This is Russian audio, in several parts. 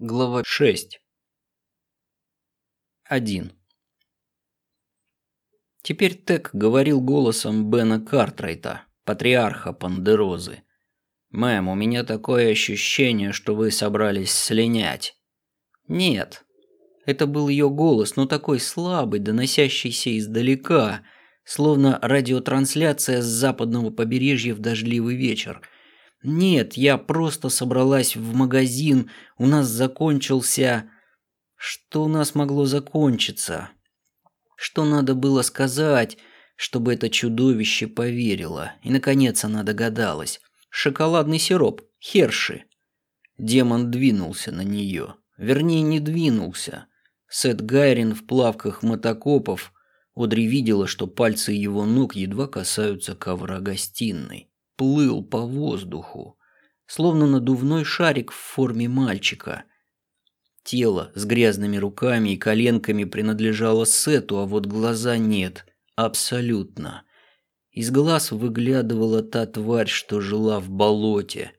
Глава 6. 1. Теперь Тек говорил голосом Бена Картрайта, патриарха Пандерозы. «Мэм, у меня такое ощущение, что вы собрались слинять». «Нет». Это был ее голос, но такой слабый, доносящийся издалека, словно радиотрансляция с западного побережья в дождливый вечер – «Нет, я просто собралась в магазин, у нас закончился...» Что у нас могло закончиться? Что надо было сказать, чтобы это чудовище поверило? И, наконец, она догадалась. Шоколадный сироп. Херши. Демон двинулся на нее. Вернее, не двинулся. Сет Гайрин в плавках мотокопов. Одри видела, что пальцы его ног едва касаются ковра гостиной плыл по воздуху, словно надувной шарик в форме мальчика. Тело с грязными руками и коленками принадлежало Сету, а вот глаза нет. Абсолютно. Из глаз выглядывала та тварь, что жила в болоте.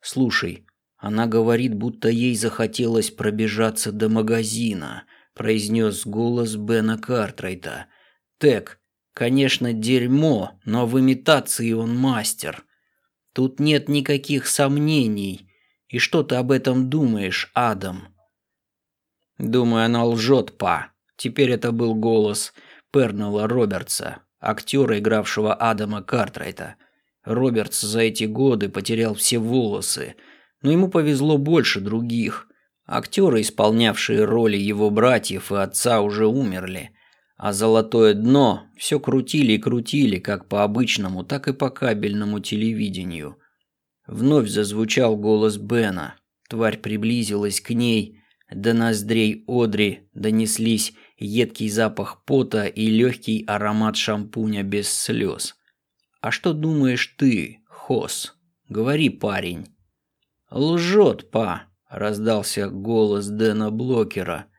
«Слушай, она говорит, будто ей захотелось пробежаться до магазина», произнес голос Бена Картрайта. «Тек, Конечно, дерьмо, но в имитации он мастер. Тут нет никаких сомнений. И что ты об этом думаешь, Адам? Думаю, она лжет, па. Теперь это был голос Пернелла Робертса, актера, игравшего Адама Картрайта. Робертс за эти годы потерял все волосы, но ему повезло больше других. Актеры, исполнявшие роли его братьев и отца, уже умерли – а золотое дно все крутили и крутили как по обычному, так и по кабельному телевидению. Вновь зазвучал голос Бена. Тварь приблизилась к ней. До ноздрей Одри донеслись едкий запах пота и легкий аромат шампуня без слез. «А что думаешь ты, Хос? Говори, парень». «Лжет, па», — раздался голос Дэна Блокера —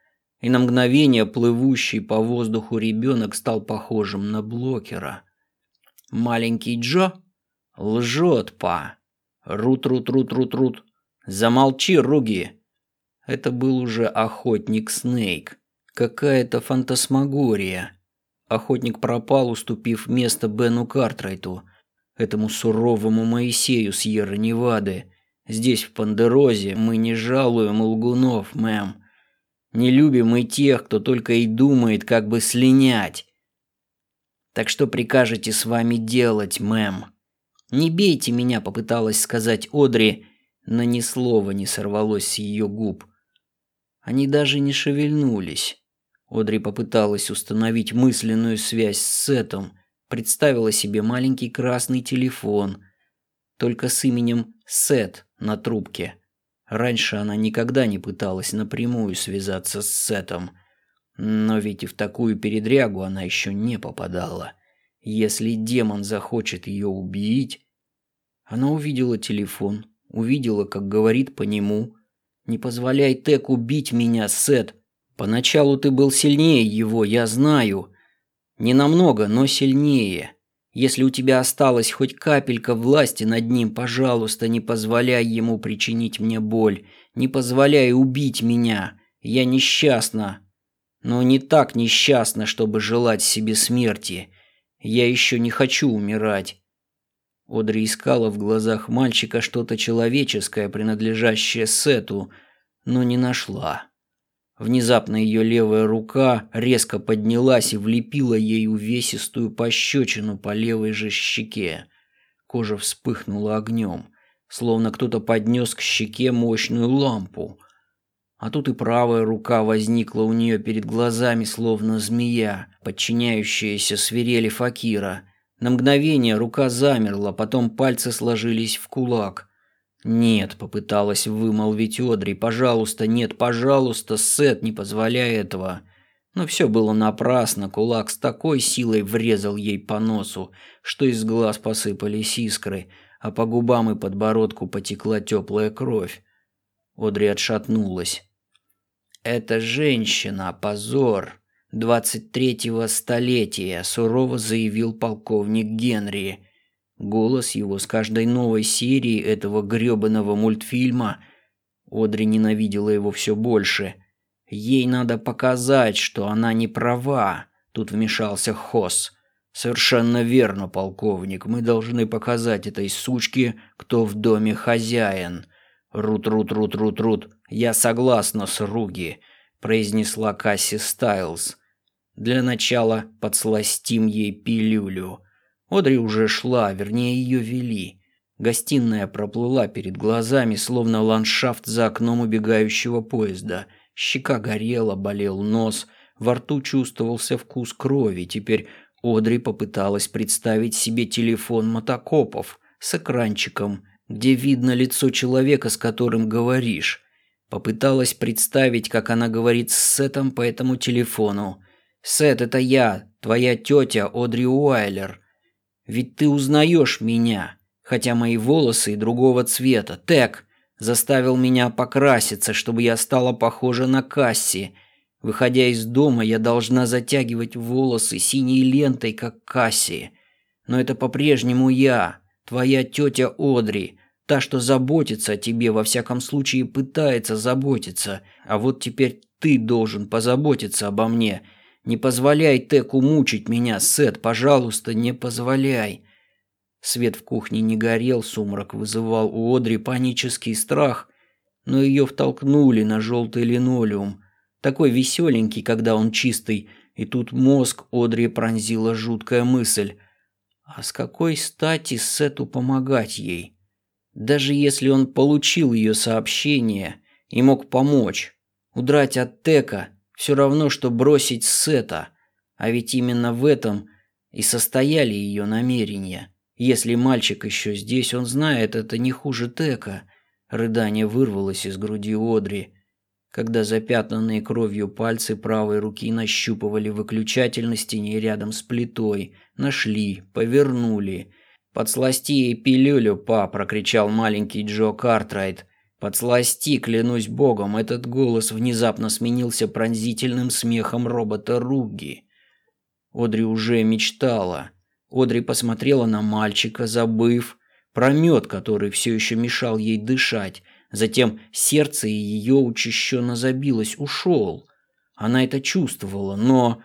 и на мгновение плывущий по воздуху ребенок стал похожим на блокера. Маленький Джо лжет, па. Рут-рут-рут-рут-рут. Замолчи, Руги. Это был уже охотник Снейк. Какая-то фантасмагория. Охотник пропал, уступив место Бену Картрайту, этому суровому Моисею с Сьерра-Невады. Здесь, в Пандерозе, мы не жалуем лгунов, мэм. Не любим мы тех, кто только и думает, как бы слинять. Так что прикажете с вами делать, мэм? Не бейте меня, попыталась сказать Одри, но ни слова не сорвалось с ее губ. Они даже не шевельнулись. Одри попыталась установить мысленную связь с Сетом, представила себе маленький красный телефон, только с именем Сет на трубке. Раньше она никогда не пыталась напрямую связаться с Сетом. Но ведь и в такую передрягу она еще не попадала. Если демон захочет ее убить... Она увидела телефон, увидела, как говорит по нему. «Не позволяй Тек убить меня, Сет. Поначалу ты был сильнее его, я знаю. Не намного, но сильнее. Если у тебя осталась хоть капелька власти над ним, пожалуйста, не позволяй ему причинить мне боль. Не позволяй убить меня. Я несчастна. Но не так несчастна, чтобы желать себе смерти. Я еще не хочу умирать. Одри искала в глазах мальчика что-то человеческое, принадлежащее Сету, но не нашла. Внезапно ее левая рука резко поднялась и влепила ей увесистую пощечину по левой же щеке. Кожа вспыхнула огнем, словно кто-то поднес к щеке мощную лампу. А тут и правая рука возникла у нее перед глазами, словно змея, подчиняющаяся свирели Факира. На мгновение рука замерла, потом пальцы сложились в кулак – «Нет», — попыталась вымолвить Одри, — «пожалуйста, нет, пожалуйста, Сет, не позволяй этого». Но все было напрасно, кулак с такой силой врезал ей по носу, что из глаз посыпались искры, а по губам и подбородку потекла теплая кровь. Одри отшатнулась. «Это женщина, позор!» двадцать третьего столетия», — сурово заявил полковник Генри. Голос его с каждой новой серии этого грёбаного мультфильма Одри ненавидела его все больше. Ей надо показать, что она не права. Тут вмешался Хос. Совершенно верно, полковник. Мы должны показать этой сучке, кто в доме хозяин. Рут-рут-рут-рут-рут. Я согласна с Руги, произнесла Касси Стайлз. Для начала подсластим ей пилюлю. Одри уже шла, вернее ее вели. Гостиная проплыла перед глазами, словно ландшафт за окном убегающего поезда. Щека горела, болел нос, во рту чувствовался вкус крови. Теперь Одри попыталась представить себе телефон мотокопов с экранчиком, где видно лицо человека, с которым говоришь. Попыталась представить, как она говорит с Сетом по этому телефону. «Сет, это я, твоя тетя Одри Уайлер. Ведь ты узнаешь меня, хотя мои волосы и другого цвета. Тек заставил меня покраситься, чтобы я стала похожа на Касси. Выходя из дома, я должна затягивать волосы синей лентой, как Касси. Но это по-прежнему я, твоя тетя Одри, та, что заботится о тебе, во всяком случае пытается заботиться. А вот теперь ты должен позаботиться обо мне. Не позволяй Теку мучить меня, Сет, пожалуйста, не позволяй. Свет в кухне не горел, сумрак вызывал у Одри панический страх, но ее втолкнули на желтый линолеум, такой веселенький, когда он чистый, и тут мозг Одри пронзила жуткая мысль. А с какой стати Сету помогать ей? Даже если он получил ее сообщение и мог помочь, удрать от Тека все равно, что бросить Сета, а ведь именно в этом и состояли ее намерения. Если мальчик еще здесь, он знает, это не хуже Тека. Рыдание вырвалось из груди Одри, когда запятнанные кровью пальцы правой руки нащупывали выключатель на стене рядом с плитой. Нашли, повернули. «Подсласти ей пилюлю, па!» – прокричал маленький Джо Картрайт. «Подсласти, клянусь богом!» Этот голос внезапно сменился пронзительным смехом робота Руги. Одри уже мечтала – Одри посмотрела на мальчика, забыв про мед, который все еще мешал ей дышать. Затем сердце ее учащенно забилось. Ушел. Она это чувствовала, но...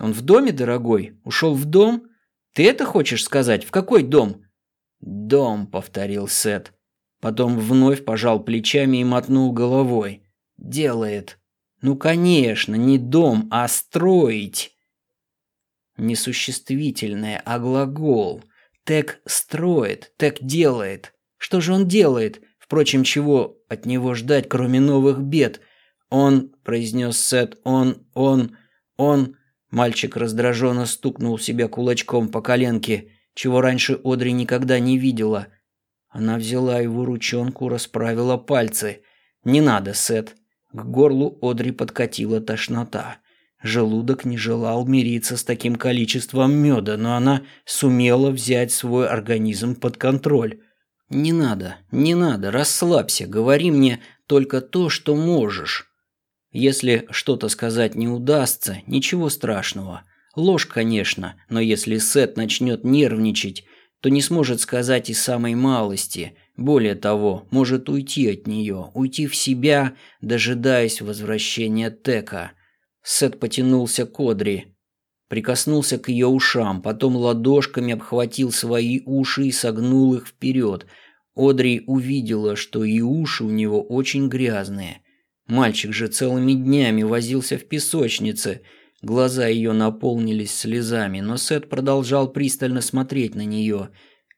Он в доме, дорогой? Ушел в дом? Ты это хочешь сказать? В какой дом? Дом, повторил Сет. Потом вновь пожал плечами и мотнул головой. Делает. Ну, конечно, не дом, а строить. Несуществительное, а глагол. Тек строит, Тек делает. Что же он делает? Впрочем, чего от него ждать, кроме новых бед? Он, произнес Сет, он, он, он... Мальчик раздраженно стукнул себя кулачком по коленке, чего раньше Одри никогда не видела. Она взяла его ручонку, расправила пальцы. «Не надо, Сет». К горлу Одри подкатила тошнота. Желудок не желал мириться с таким количеством меда, но она сумела взять свой организм под контроль. «Не надо, не надо, расслабься, говори мне только то, что можешь. Если что-то сказать не удастся, ничего страшного. Ложь, конечно, но если Сет начнет нервничать, то не сможет сказать и самой малости. Более того, может уйти от нее, уйти в себя, дожидаясь возвращения Тека». Сет потянулся к Одри, прикоснулся к ее ушам, потом ладошками обхватил свои уши и согнул их вперед. Одри увидела, что и уши у него очень грязные. Мальчик же целыми днями возился в песочнице. Глаза ее наполнились слезами, но Сет продолжал пристально смотреть на нее,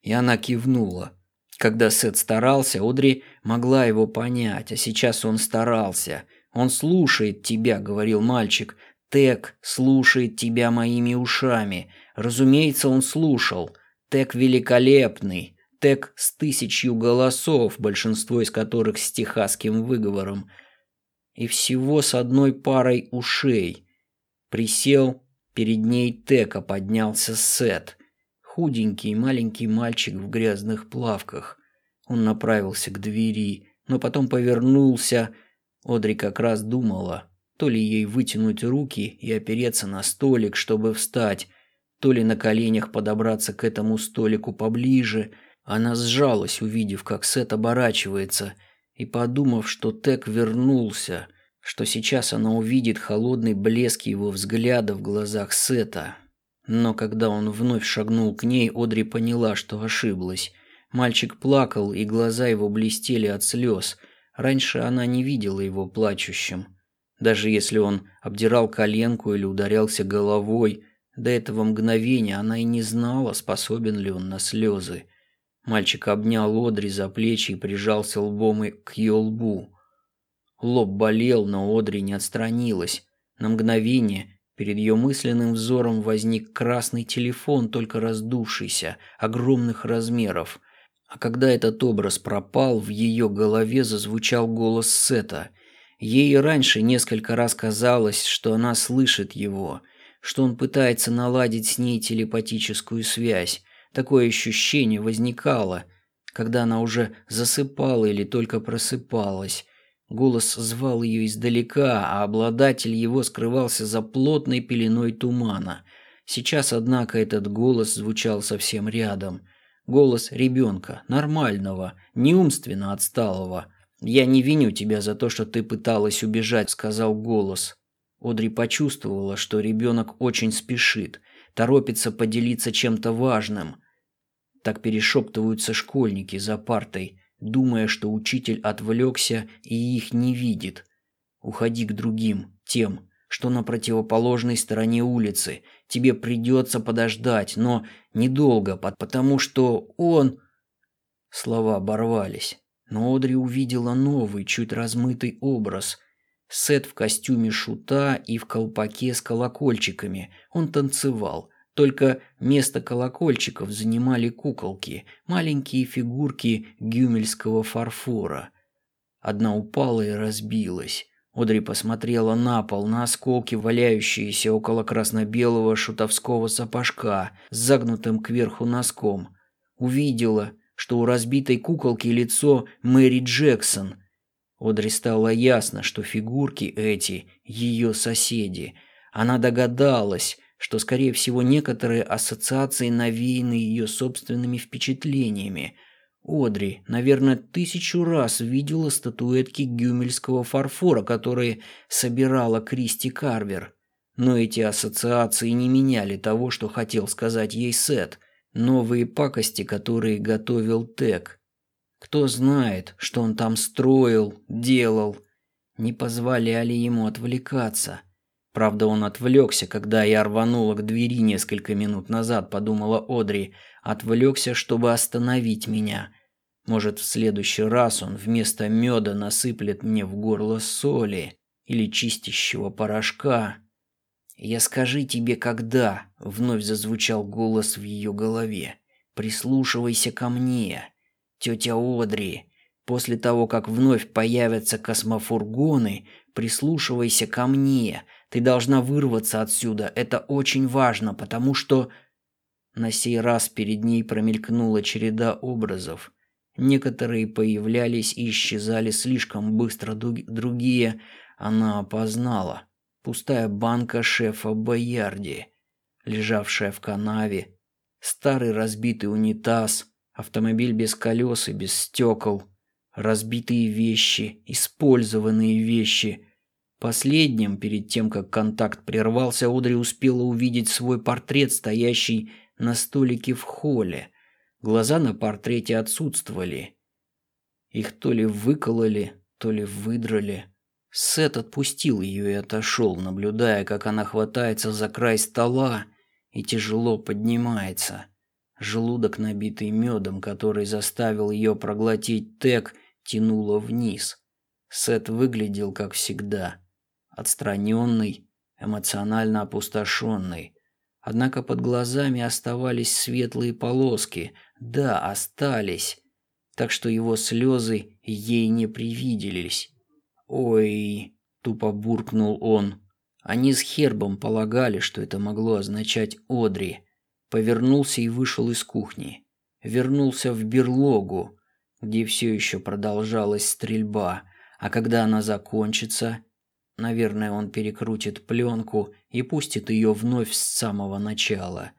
и она кивнула. Когда Сет старался, Одри могла его понять, а сейчас он старался – «Он слушает тебя», — говорил мальчик. «Тек слушает тебя моими ушами». Разумеется, он слушал. Тек великолепный. Тек с тысячью голосов, большинство из которых с техасским выговором. И всего с одной парой ушей. Присел, перед ней Тека поднялся Сет. Худенький маленький мальчик в грязных плавках. Он направился к двери, но потом повернулся, Одри как раз думала, то ли ей вытянуть руки и опереться на столик, чтобы встать, то ли на коленях подобраться к этому столику поближе. Она сжалась, увидев, как Сет оборачивается, и подумав, что Тек вернулся, что сейчас она увидит холодный блеск его взгляда в глазах Сета. Но когда он вновь шагнул к ней, Одри поняла, что ошиблась. Мальчик плакал, и глаза его блестели от слез. Раньше она не видела его плачущим. Даже если он обдирал коленку или ударялся головой, до этого мгновения она и не знала, способен ли он на слезы. Мальчик обнял Одри за плечи и прижался лбом к ее лбу. Лоб болел, но Одри не отстранилась. На мгновение перед ее мысленным взором возник красный телефон, только раздувшийся, огромных размеров. А когда этот образ пропал, в ее голове зазвучал голос Сета. Ей раньше несколько раз казалось, что она слышит его, что он пытается наладить с ней телепатическую связь. Такое ощущение возникало, когда она уже засыпала или только просыпалась. Голос звал ее издалека, а обладатель его скрывался за плотной пеленой тумана. Сейчас, однако, этот голос звучал совсем рядом. Голос ребенка, нормального, неумственно отсталого. «Я не виню тебя за то, что ты пыталась убежать», — сказал голос. Одри почувствовала, что ребенок очень спешит, торопится поделиться чем-то важным. Так перешептываются школьники за партой, думая, что учитель отвлекся и их не видит. Уходи к другим, тем, что на противоположной стороне улицы. Тебе придется подождать, но недолго, потому что он... Слова оборвались, но Одри увидела новый, чуть размытый образ. Сет в костюме шута и в колпаке с колокольчиками. Он танцевал, только место колокольчиков занимали куколки, маленькие фигурки гюмельского фарфора. Одна упала и разбилась. Одри посмотрела на пол, на осколки, валяющиеся около красно-белого шутовского сапожка с загнутым кверху носком. Увидела, что у разбитой куколки лицо Мэри Джексон. Одри стало ясно, что фигурки эти – ее соседи. Она догадалась, что, скорее всего, некоторые ассоциации навеяны ее собственными впечатлениями. Одри, наверное, тысячу раз видела статуэтки гюмельского фарфора, которые собирала Кристи Карвер. Но эти ассоциации не меняли того, что хотел сказать ей Сет. Новые пакости, которые готовил Тек. Кто знает, что он там строил, делал. Не позволяли ему отвлекаться. Правда, он отвлекся, когда я рванула к двери несколько минут назад, подумала Одри. Отвлекся, чтобы остановить меня. Может, в следующий раз он вместо меда насыплет мне в горло соли или чистящего порошка. «Я скажи тебе, когда!» — вновь зазвучал голос в ее голове. «Прислушивайся ко мне, тетя Одри. После того, как вновь появятся космофургоны, прислушивайся ко мне. Ты должна вырваться отсюда. Это очень важно, потому что на сей раз перед ней промелькнула череда образов. Некоторые появлялись и исчезали слишком быстро, другие она опознала. Пустая банка шефа Боярди, лежавшая в канаве, старый разбитый унитаз, автомобиль без колес и без стекол, разбитые вещи, использованные вещи – Последним, перед тем, как контакт прервался, Одри успела увидеть свой портрет, стоящий на столике в холле. Глаза на портрете отсутствовали. Их то ли выкололи, то ли выдрали. Сет отпустил ее и отошел, наблюдая, как она хватается за край стола и тяжело поднимается. Желудок, набитый медом, который заставил ее проглотить тек, тянуло вниз. Сет выглядел как всегда отстраненный, эмоционально опустошенный. Однако под глазами оставались светлые полоски. Да, остались. Так что его слезы ей не привиделись. «Ой!» – тупо буркнул он. Они с Хербом полагали, что это могло означать Одри. Повернулся и вышел из кухни. Вернулся в берлогу, где все еще продолжалась стрельба, а когда она закончится, Наверное, он перекрутит пленку и пустит ее вновь с самого начала.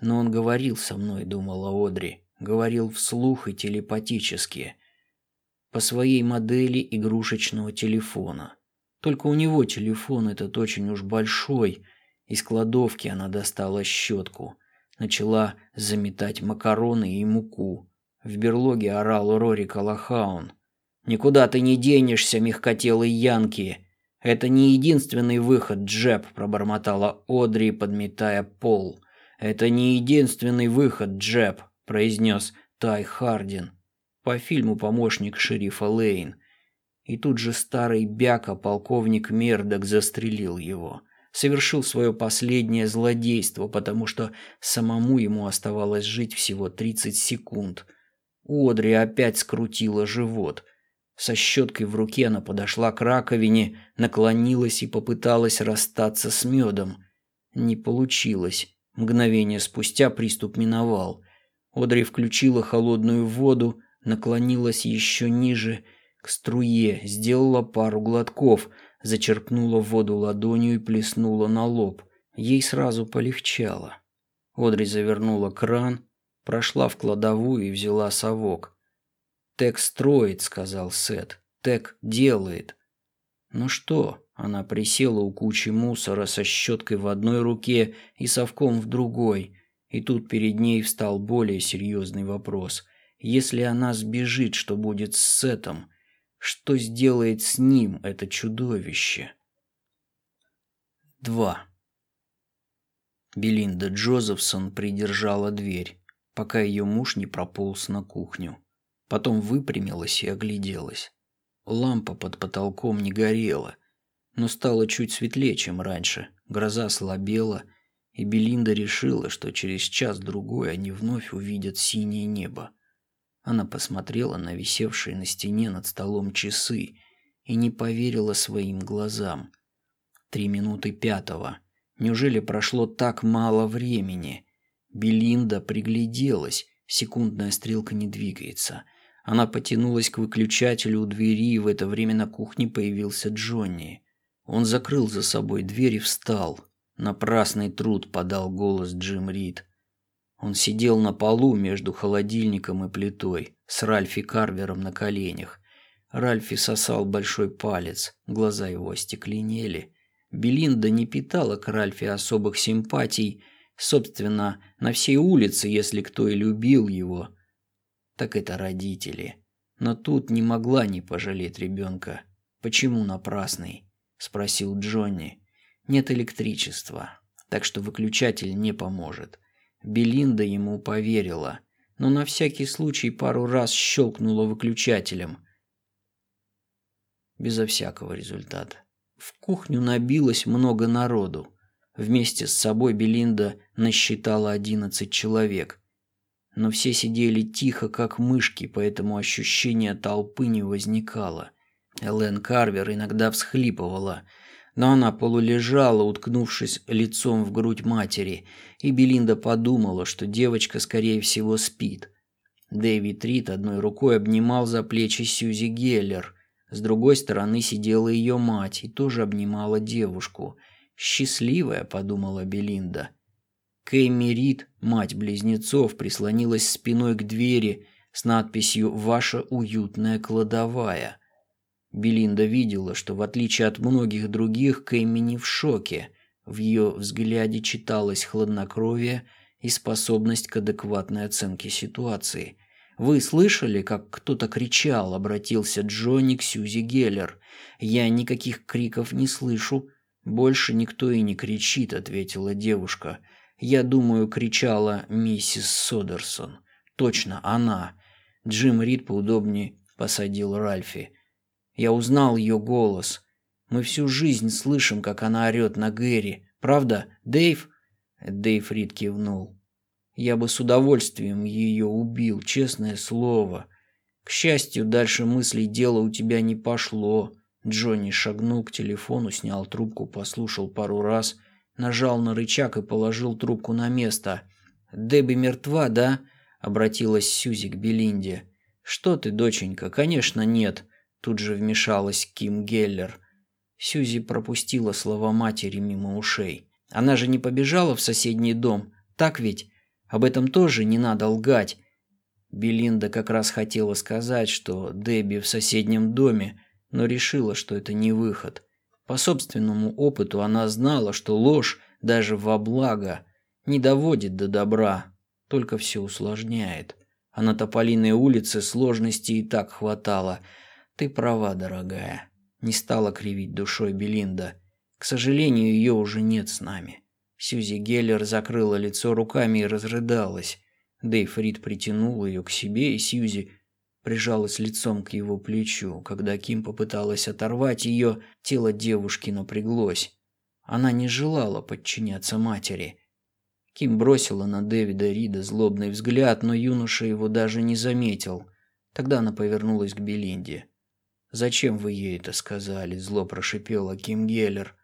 Но он говорил со мной, думала Одри, говорил вслух и телепатически. по своей модели игрушечного телефона. Только у него телефон этот очень уж большой. Из кладовки она достала щетку. Начала заметать макароны и муку. В берлоге орал Рори Калахаун. «Никуда ты не денешься, мягкотелый Янки!» «Это не единственный выход, Джеб», – пробормотала Одри, подметая пол. «Это не единственный выход, Джеб», – произнес Тай Хардин. По фильму помощник шерифа Лейн. И тут же старый бяка, полковник Мердок, застрелил его. Совершил свое последнее злодейство, потому что самому ему оставалось жить всего 30 секунд. Одри опять скрутила живот – со щеткой в руке она подошла к раковине, наклонилась и попыталась расстаться с медом. Не получилось. Мгновение спустя приступ миновал. Одри включила холодную воду, наклонилась еще ниже к струе, сделала пару глотков, зачерпнула воду ладонью и плеснула на лоб. Ей сразу полегчало. Одри завернула кран, прошла в кладовую и взяла совок. «Тек строит», — сказал Сет. «Тек делает». «Ну что?» Она присела у кучи мусора со щеткой в одной руке и совком в другой. И тут перед ней встал более серьезный вопрос. Если она сбежит, что будет с Сетом? Что сделает с ним это чудовище? 2. Белинда Джозефсон придержала дверь, пока ее муж не прополз на кухню. Потом выпрямилась и огляделась. Лампа под потолком не горела, но стало чуть светлее, чем раньше. Гроза слабела, и Белинда решила, что через час-другой они вновь увидят синее небо. Она посмотрела на висевшие на стене над столом часы и не поверила своим глазам. Три минуты пятого. Неужели прошло так мало времени? Белинда пригляделась, секундная стрелка не двигается – она потянулась к выключателю у двери, и в это время на кухне появился Джонни. Он закрыл за собой дверь и встал. Напрасный труд подал голос Джим Рид. Он сидел на полу между холодильником и плитой, с Ральфи Карвером на коленях. Ральфи сосал большой палец, глаза его остекленели. Белинда не питала к Ральфи особых симпатий, собственно, на всей улице, если кто и любил его, так это родители. Но тут не могла не пожалеть ребенка. «Почему напрасный?» – спросил Джонни. «Нет электричества, так что выключатель не поможет». Белинда ему поверила, но на всякий случай пару раз щелкнула выключателем. Безо всякого результата. В кухню набилось много народу. Вместе с собой Белинда насчитала одиннадцать человек – но все сидели тихо, как мышки, поэтому ощущения толпы не возникало. Элен Карвер иногда всхлипывала, но она полулежала, уткнувшись лицом в грудь матери, и Белинда подумала, что девочка, скорее всего, спит. Дэвид Рид одной рукой обнимал за плечи Сьюзи Геллер, с другой стороны сидела ее мать и тоже обнимала девушку. «Счастливая», — подумала Белинда, — Кэмми Рид, мать близнецов, прислонилась спиной к двери с надписью «Ваша уютная кладовая». Белинда видела, что в отличие от многих других, Кэмми не в шоке. В ее взгляде читалось хладнокровие и способность к адекватной оценке ситуации. «Вы слышали, как кто-то кричал?» – обратился Джонни к Сьюзи Геллер. «Я никаких криков не слышу». «Больше никто и не кричит», – ответила девушка. Я думаю, кричала миссис Содерсон. Точно, она. Джим Рид поудобнее посадил Ральфи. Я узнал ее голос. Мы всю жизнь слышим, как она орет на Гэри. Правда, Дэйв? Дэйв Рид кивнул. Я бы с удовольствием ее убил, честное слово. К счастью, дальше мыслей дело у тебя не пошло. Джонни шагнул к телефону, снял трубку, послушал пару раз нажал на рычаг и положил трубку на место. «Дебби мертва, да?» – обратилась Сьюзи к Белинде. «Что ты, доченька? Конечно, нет», – тут же вмешалась Ким Геллер. Сьюзи пропустила слова матери мимо ушей. «Она же не побежала в соседний дом, так ведь? Об этом тоже не надо лгать». Белинда как раз хотела сказать, что Дебби в соседнем доме, но решила, что это не выход. По собственному опыту она знала, что ложь даже во благо не доводит до добра, только все усложняет. А на Тополиной улице сложности и так хватало. Ты права, дорогая. Не стала кривить душой Белинда. К сожалению, ее уже нет с нами. Сьюзи Геллер закрыла лицо руками и разрыдалась. Дэйв Рид притянул ее к себе, и Сьюзи прижалась лицом к его плечу. Когда Ким попыталась оторвать ее, тело девушки напряглось. Она не желала подчиняться матери. Ким бросила на Дэвида Рида злобный взгляд, но юноша его даже не заметил. Тогда она повернулась к Белинде. «Зачем вы ей это сказали?» – зло прошипела Ким Геллер.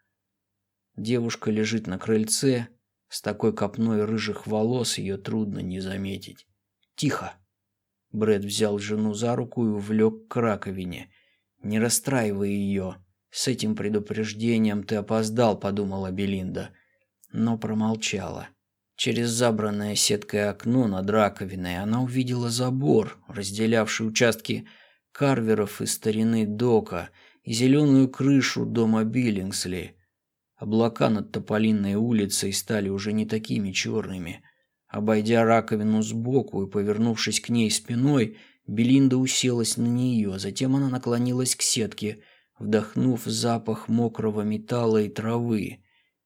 Девушка лежит на крыльце, с такой копной рыжих волос ее трудно не заметить. «Тихо!» Брэд взял жену за руку и увлек к раковине. «Не расстраивай ее. С этим предупреждением ты опоздал», — подумала Белинда. Но промолчала. Через забранное сеткой окно над раковиной она увидела забор, разделявший участки карверов и старины дока, и зеленую крышу дома Биллингсли. Облака над Тополинной улицей стали уже не такими черными. Обойдя раковину сбоку и повернувшись к ней спиной, Белинда уселась на нее, затем она наклонилась к сетке, вдохнув запах мокрого металла и травы,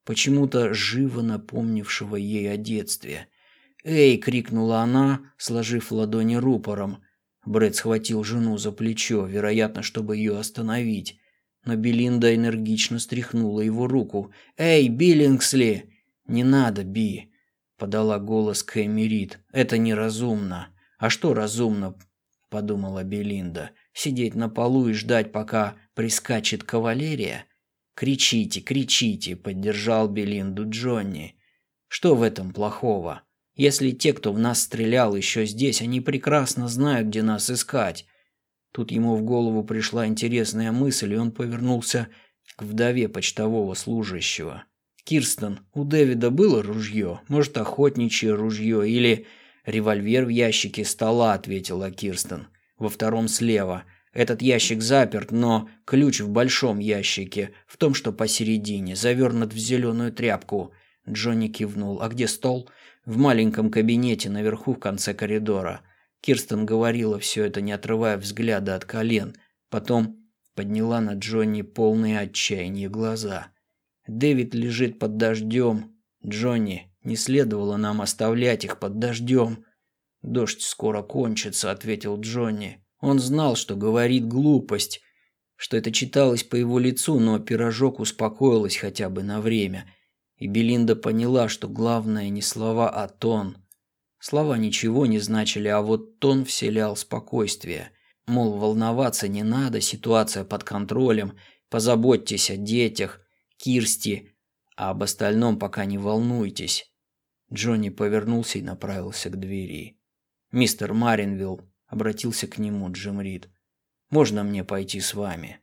почему-то живо напомнившего ей о детстве. «Эй!» — крикнула она, сложив ладони рупором. Брэд схватил жену за плечо, вероятно, чтобы ее остановить но Белинда энергично стряхнула его руку. «Эй, Биллингсли!» «Не надо, Би!» — подала голос Кэмми Рид. «Это неразумно». «А что разумно?» — подумала Белинда. «Сидеть на полу и ждать, пока прискачет кавалерия?» «Кричите, кричите!» — поддержал Белинду Джонни. «Что в этом плохого? Если те, кто в нас стрелял, еще здесь, они прекрасно знают, где нас искать. Тут ему в голову пришла интересная мысль, и он повернулся к вдове почтового служащего. «Кирстен, у Дэвида было ружье? Может, охотничье ружье или...» «Револьвер в ящике стола», — ответила Кирстен. «Во втором слева. Этот ящик заперт, но ключ в большом ящике, в том, что посередине, завернут в зеленую тряпку». Джонни кивнул. «А где стол?» «В маленьком кабинете наверху в конце коридора». Кирстен говорила все это, не отрывая взгляда от колен. Потом подняла на Джонни полные отчаяния глаза. «Дэвид лежит под дождем. Джонни, не следовало нам оставлять их под дождем». «Дождь скоро кончится», — ответил Джонни. Он знал, что говорит глупость, что это читалось по его лицу, но пирожок успокоилась хотя бы на время. И Белинда поняла, что главное не слова, а тон — Слова ничего не значили, а вот тон вселял спокойствие. Мол, волноваться не надо, ситуация под контролем, позаботьтесь о детях, Кирсти, а об остальном пока не волнуйтесь. Джонни повернулся и направился к двери. «Мистер Маринвилл», — обратился к нему Джим Рид, — «можно мне пойти с вами?»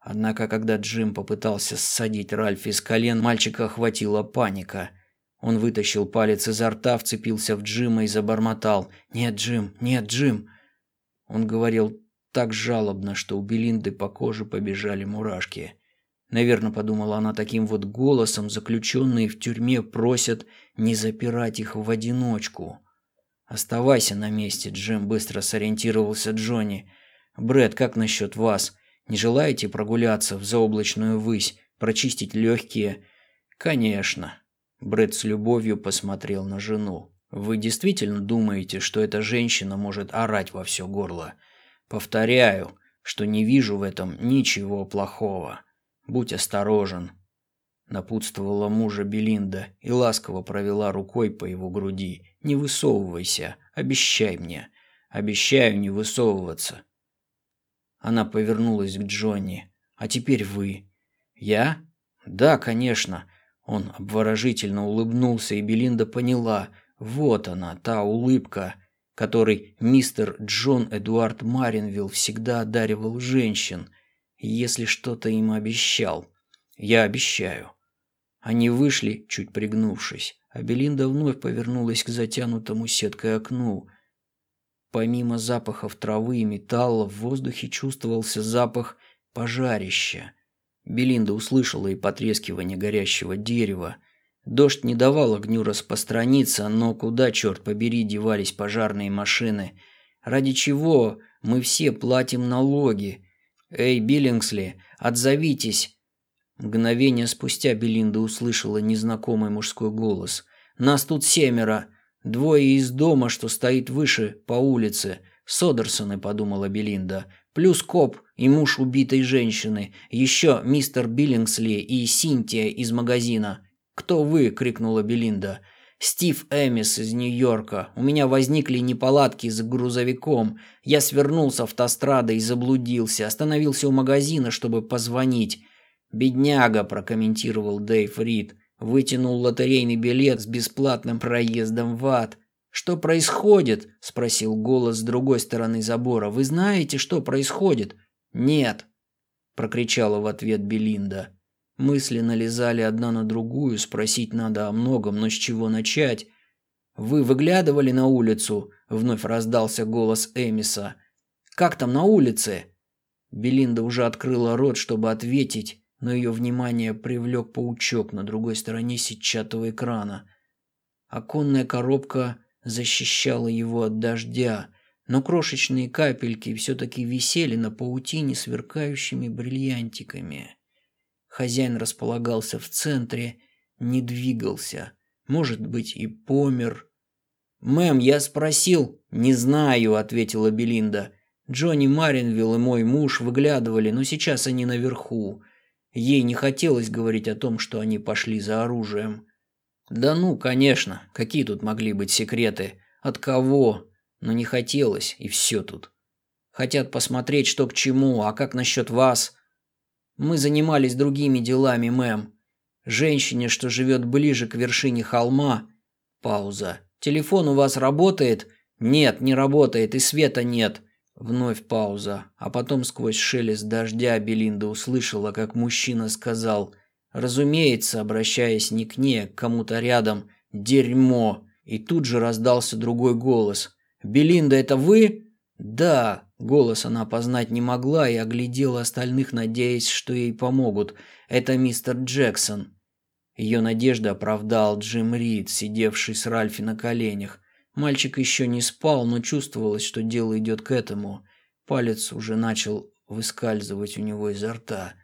Однако, когда Джим попытался ссадить Ральфа из колен, мальчика охватила паника — он вытащил палец изо рта, вцепился в Джима и забормотал. «Нет, Джим! Нет, Джим!» Он говорил так жалобно, что у Белинды по коже побежали мурашки. Наверное, подумала она таким вот голосом, заключенные в тюрьме просят не запирать их в одиночку. «Оставайся на месте, Джим», — быстро сориентировался Джонни. «Брэд, как насчет вас? Не желаете прогуляться в заоблачную высь, прочистить легкие?» «Конечно», Брэд с любовью посмотрел на жену. «Вы действительно думаете, что эта женщина может орать во все горло? Повторяю, что не вижу в этом ничего плохого. Будь осторожен». Напутствовала мужа Белинда и ласково провела рукой по его груди. «Не высовывайся, обещай мне. Обещаю не высовываться». Она повернулась к Джонни. «А теперь вы». «Я?» «Да, конечно. Он обворожительно улыбнулся, и Белинда поняла, вот она, та улыбка, которой мистер Джон Эдуард Маринвилл всегда одаривал женщин, если что-то им обещал. Я обещаю. Они вышли, чуть пригнувшись, а Белинда вновь повернулась к затянутому сеткой окну. Помимо запахов травы и металла, в воздухе чувствовался запах пожарища. Белинда услышала и потрескивание горящего дерева. Дождь не давал огню распространиться, но куда, черт побери, девались пожарные машины? Ради чего мы все платим налоги? Эй, Биллингсли, отзовитесь! Мгновение спустя Белинда услышала незнакомый мужской голос. «Нас тут семеро. Двое из дома, что стоит выше, по улице. Содерсоны», — подумала Белинда. «Плюс коп и муж убитой женщины. Еще мистер Биллингсли и Синтия из магазина». «Кто вы?» — крикнула Белинда. «Стив Эмис из Нью-Йорка. У меня возникли неполадки с грузовиком. Я свернул с автострады и заблудился. Остановился у магазина, чтобы позвонить. «Бедняга», – прокомментировал Дэйв Рид. «Вытянул лотерейный билет с бесплатным проездом в ад». «Что происходит?» – спросил голос с другой стороны забора. «Вы знаете, что происходит?» «Нет», – прокричала в ответ Белинда. Мысли налезали одна на другую, спросить надо о многом, но с чего начать? «Вы выглядывали на улицу?» – вновь раздался голос Эмиса. «Как там на улице?» Белинда уже открыла рот, чтобы ответить, но ее внимание привлек паучок на другой стороне сетчатого экрана. Оконная коробка защищала его от дождя, но крошечные капельки все-таки висели на паутине сверкающими бриллиантиками. Хозяин располагался в центре, не двигался, может быть, и помер. «Мэм, я спросил». «Не знаю», — ответила Белинда. «Джонни Маринвилл и мой муж выглядывали, но сейчас они наверху. Ей не хотелось говорить о том, что они пошли за оружием. Да ну, конечно, какие тут могли быть секреты? От кого? Но не хотелось, и все тут. Хотят посмотреть, что к чему, а как насчет вас? Мы занимались другими делами, мэм. Женщине, что живет ближе к вершине холма... Пауза. Телефон у вас работает? Нет, не работает, и света нет. Вновь пауза, а потом сквозь шелест дождя Белинда услышала, как мужчина сказал, разумеется, обращаясь не к ней, а к кому-то рядом, «Дерьмо!» И тут же раздался другой голос. «Белинда, это вы?» «Да», голос она познать не могла и оглядела остальных, надеясь, что ей помогут. «Это мистер Джексон». Ее надежда оправдал Джим Рид, сидевший с Ральфи на коленях. Мальчик еще не спал, но чувствовалось, что дело идет к этому. Палец уже начал выскальзывать у него изо рта.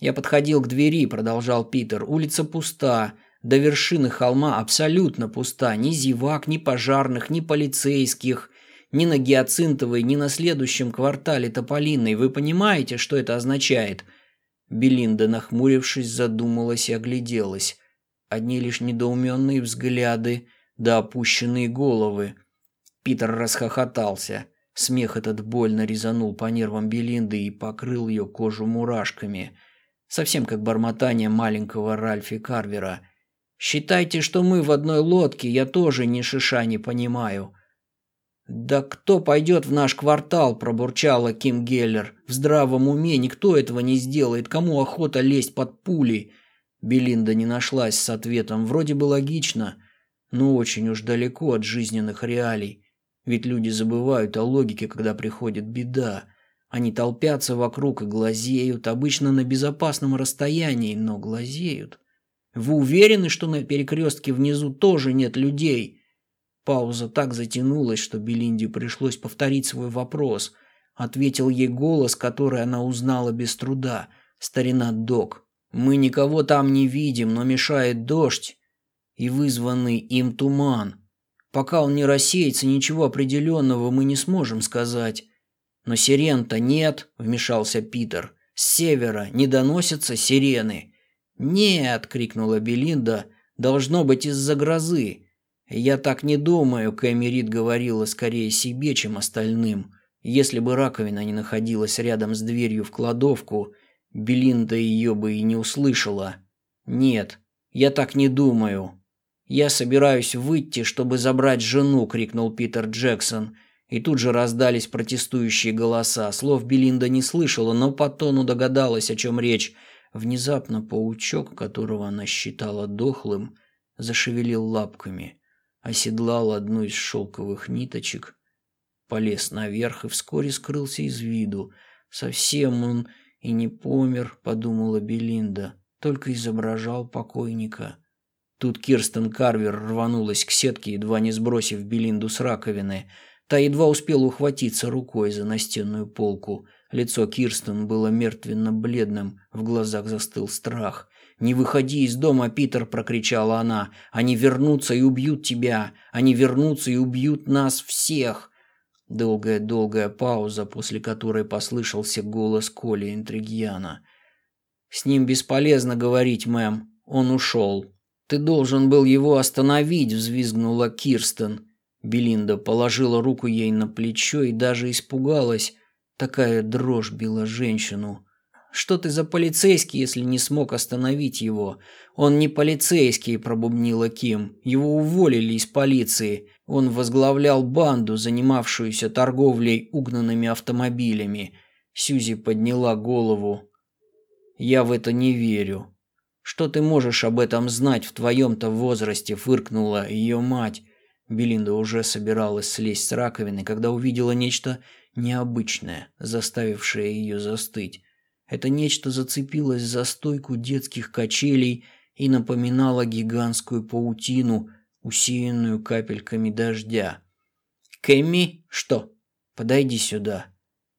«Я подходил к двери», — продолжал Питер. «Улица пуста. До вершины холма абсолютно пуста. Ни зевак, ни пожарных, ни полицейских, ни на Гиацинтовой, ни на следующем квартале Тополиной. Вы понимаете, что это означает?» Белинда, нахмурившись, задумалась и огляделась. Одни лишь недоуменные взгляды — да опущенные головы. Питер расхохотался. Смех этот больно резанул по нервам Белинды и покрыл ее кожу мурашками. Совсем как бормотание маленького Ральфи Карвера. «Считайте, что мы в одной лодке, я тоже ни шиша не понимаю». «Да кто пойдет в наш квартал?» – пробурчала Ким Геллер. «В здравом уме никто этого не сделает. Кому охота лезть под пули?» Белинда не нашлась с ответом. Вроде бы логично – но очень уж далеко от жизненных реалий. Ведь люди забывают о логике, когда приходит беда. Они толпятся вокруг и глазеют, обычно на безопасном расстоянии, но глазеют. Вы уверены, что на перекрестке внизу тоже нет людей? Пауза так затянулась, что Белинде пришлось повторить свой вопрос. Ответил ей голос, который она узнала без труда. Старина Док. «Мы никого там не видим, но мешает дождь и вызванный им туман. Пока он не рассеется, ничего определенного мы не сможем сказать. Но сирен-то нет, вмешался Питер. С севера не доносятся сирены. Нет, крикнула Белинда, должно быть из-за грозы. Я так не думаю, Кэмерит говорила скорее себе, чем остальным. Если бы раковина не находилась рядом с дверью в кладовку, Белинда ее бы и не услышала. Нет, я так не думаю. «Я собираюсь выйти, чтобы забрать жену!» – крикнул Питер Джексон. И тут же раздались протестующие голоса. Слов Белинда не слышала, но по тону догадалась, о чем речь. Внезапно паучок, которого она считала дохлым, зашевелил лапками, оседлал одну из шелковых ниточек полез наверх и вскоре скрылся из виду. Совсем он и не помер, подумала Белинда, только изображал покойника. Тут Кирстен Карвер рванулась к сетке, едва не сбросив Белинду с раковины. Та едва успела ухватиться рукой за настенную полку. Лицо Кирстен было мертвенно-бледным, в глазах застыл страх. «Не выходи из дома, Питер!» – прокричала она. «Они вернутся и убьют тебя! Они вернутся и убьют нас всех!» Долгая-долгая пауза, после которой послышался голос Коли Интригьяна. «С ним бесполезно говорить, мэм. Он ушел». «Ты должен был его остановить», – взвизгнула Кирстен. Белинда положила руку ей на плечо и даже испугалась. Такая дрожь била женщину. Что ты за полицейский, если не смог остановить его? Он не полицейский, пробубнила Ким. Его уволили из полиции. Он возглавлял банду, занимавшуюся торговлей угнанными автомобилями. Сьюзи подняла голову. Я в это не верю. Что ты можешь об этом знать в твоем-то возрасте, фыркнула ее мать. Белинда уже собиралась слезть с раковины, когда увидела нечто необычное, заставившее ее застыть. Это нечто зацепилось за стойку детских качелей и напоминало гигантскую паутину, усеянную капельками дождя. «Кэмми, что? Подойди сюда».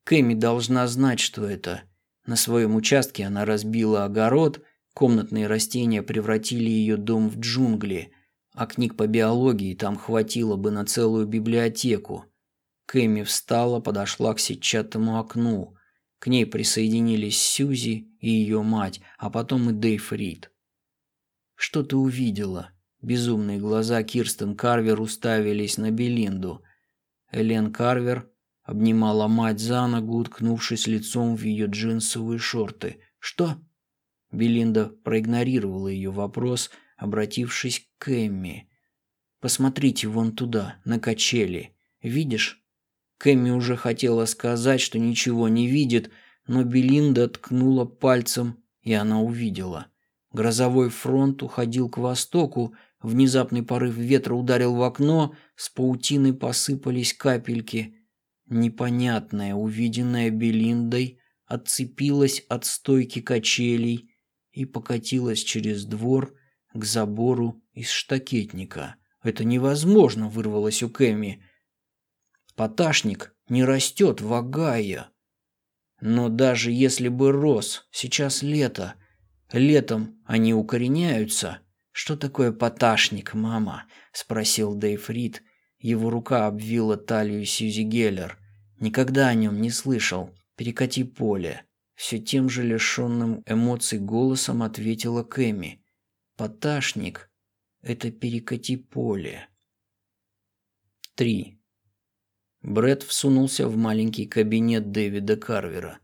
Кэмми должна знать, что это. На своем участке она разбила огород, комнатные растения превратили ее дом в джунгли, а книг по биологии там хватило бы на целую библиотеку. Кэмми встала, подошла к сетчатому окну. К ней присоединились Сьюзи и ее мать, а потом и Дэйв Рид. «Что ты увидела?» Безумные глаза Кирстен Карвер уставились на Белинду. Элен Карвер обнимала мать за ногу, уткнувшись лицом в ее джинсовые шорты. «Что?» Белинда проигнорировала ее вопрос, обратившись к Эмми. «Посмотрите вон туда, на качели. Видишь?» Кэмми уже хотела сказать, что ничего не видит, но Белинда ткнула пальцем, и она увидела. Грозовой фронт уходил к востоку, внезапный порыв ветра ударил в окно, с паутины посыпались капельки. Непонятное, увиденное Белиндой, отцепилось от стойки качелей и покатилось через двор к забору из штакетника. «Это невозможно!» – вырвалось у Кэмми. Поташник не растет в Агае. Но даже если бы рос, сейчас лето. Летом они укореняются. Что такое поташник, мама? спросил Дэйв Рид. Его рука обвила талию Сьюзи Геллер. Никогда о нем не слышал. Перекати поле. Все тем же лишенным эмоций голосом ответила Кэми. Поташник – это перекати поле. Три. Бред всунулся в маленький кабинет Дэвида Карвера.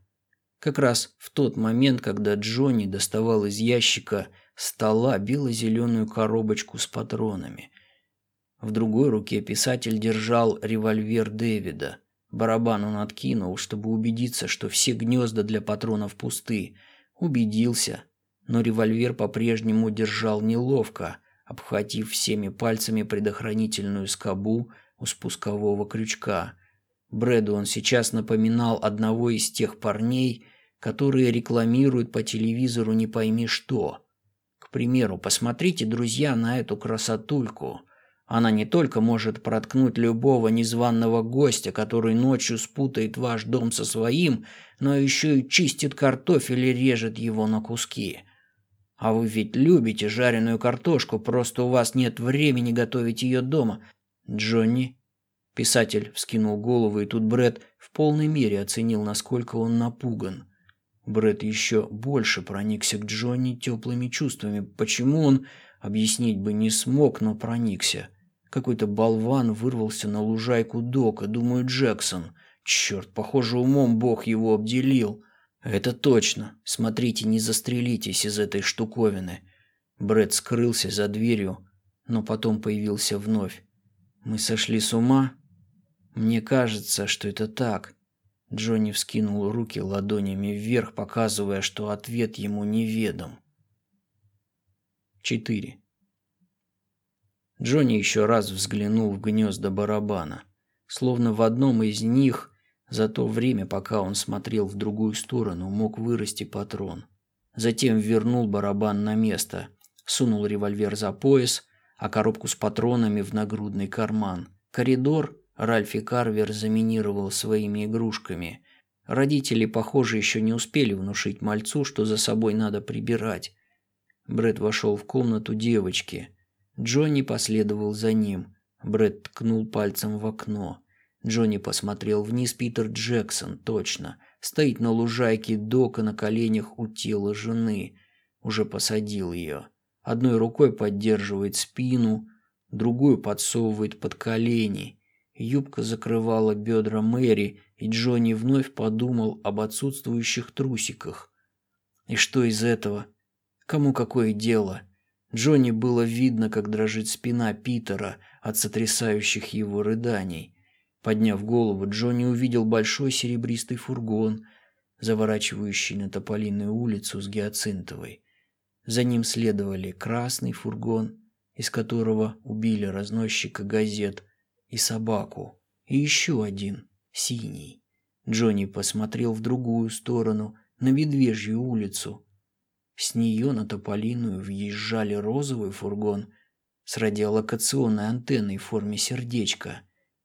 Как раз в тот момент, когда Джонни доставал из ящика стола бело-зеленую коробочку с патронами. В другой руке писатель держал револьвер Дэвида. Барабан он откинул, чтобы убедиться, что все гнезда для патронов пусты. Убедился, но револьвер по-прежнему держал неловко, обхватив всеми пальцами предохранительную скобу у спускового крючка. Брэду он сейчас напоминал одного из тех парней, которые рекламируют по телевизору не пойми что. К примеру, посмотрите, друзья, на эту красотульку. Она не только может проткнуть любого незваного гостя, который ночью спутает ваш дом со своим, но еще и чистит картофель и режет его на куски. А вы ведь любите жареную картошку, просто у вас нет времени готовить ее дома. Джонни. Писатель вскинул голову, и тут Бред в полной мере оценил, насколько он напуган. Бред еще больше проникся к Джонни теплыми чувствами. Почему он объяснить бы не смог, но проникся. Какой-то болван вырвался на лужайку дока, думаю, Джексон. Черт, похоже, умом Бог его обделил. Это точно. Смотрите, не застрелитесь из этой штуковины. Бред скрылся за дверью, но потом появился вновь. Мы сошли с ума? Мне кажется, что это так. Джонни вскинул руки ладонями вверх, показывая, что ответ ему неведом. 4. Джонни еще раз взглянул в гнезда барабана. словно в одном из них за то время, пока он смотрел в другую сторону, мог вырасти патрон. Затем вернул барабан на место, сунул револьвер за пояс, а коробку с патронами в нагрудный карман. Коридор Ральфи Карвер заминировал своими игрушками. Родители, похоже, еще не успели внушить мальцу, что за собой надо прибирать. Бред вошел в комнату девочки. Джонни последовал за ним. Бред ткнул пальцем в окно. Джонни посмотрел вниз. Питер Джексон, точно. Стоит на лужайке дока на коленях у тела жены. Уже посадил ее. Одной рукой поддерживает спину, другую подсовывает под колени. Юбка закрывала бедра Мэри, и Джонни вновь подумал об отсутствующих трусиках. И что из этого? Кому какое дело? Джонни было видно, как дрожит спина Питера от сотрясающих его рыданий. Подняв голову, Джонни увидел большой серебристый фургон, заворачивающий на Тополиную улицу с Гиацинтовой. За ним следовали красный фургон, из которого убили разносчика газет, и собаку, и еще один, синий. Джонни посмотрел в другую сторону, на Медвежью улицу. С нее на Тополиную въезжали розовый фургон с радиолокационной антенной в форме сердечка,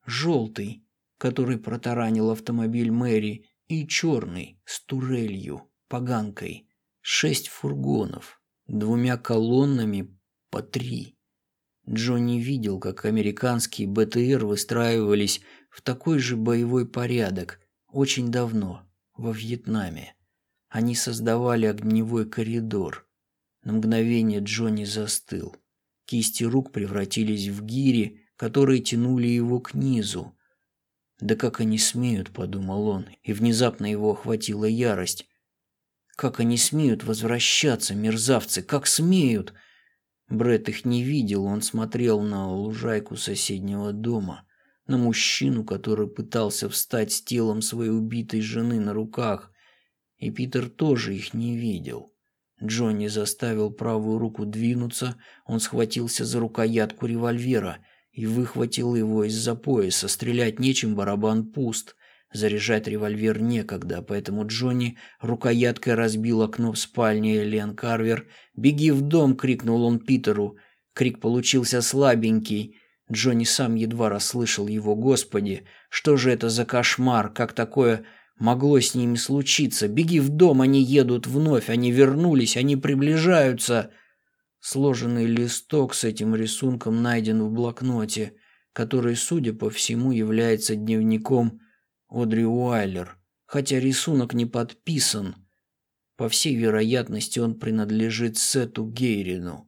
желтый, который протаранил автомобиль Мэри, и черный с турелью, поганкой. Шесть фургонов, двумя колоннами по три. Джонни видел, как американские БТР выстраивались в такой же боевой порядок очень давно, во Вьетнаме. Они создавали огневой коридор. На мгновение Джонни застыл. Кисти рук превратились в гири, которые тянули его к низу. «Да как они смеют», — подумал он, и внезапно его охватила ярость. Как они смеют возвращаться, мерзавцы, как смеют? Бред их не видел, он смотрел на лужайку соседнего дома, на мужчину, который пытался встать с телом своей убитой жены на руках, и Питер тоже их не видел. Джонни заставил правую руку двинуться, он схватился за рукоятку револьвера и выхватил его из-за пояса. Стрелять нечем, барабан пуст. Заряжать револьвер некогда, поэтому Джонни рукояткой разбил окно в спальне Элен Карвер. «Беги в дом!» — крикнул он Питеру. Крик получился слабенький. Джонни сам едва расслышал его. «Господи, что же это за кошмар? Как такое могло с ними случиться? Беги в дом, они едут вновь, они вернулись, они приближаются!» Сложенный листок с этим рисунком найден в блокноте, который, судя по всему, является дневником Одри Уайлер, хотя рисунок не подписан. По всей вероятности, он принадлежит Сету Гейрину.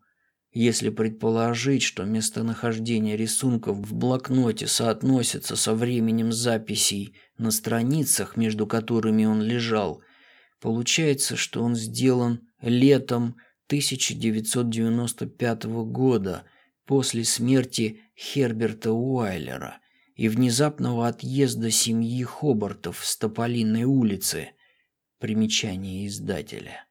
Если предположить, что местонахождение рисунков в блокноте соотносится со временем записей на страницах, между которыми он лежал, получается, что он сделан летом 1995 года после смерти Херберта Уайлера – и внезапного отъезда семьи Хобартов с Тополиной улицы. Примечание издателя.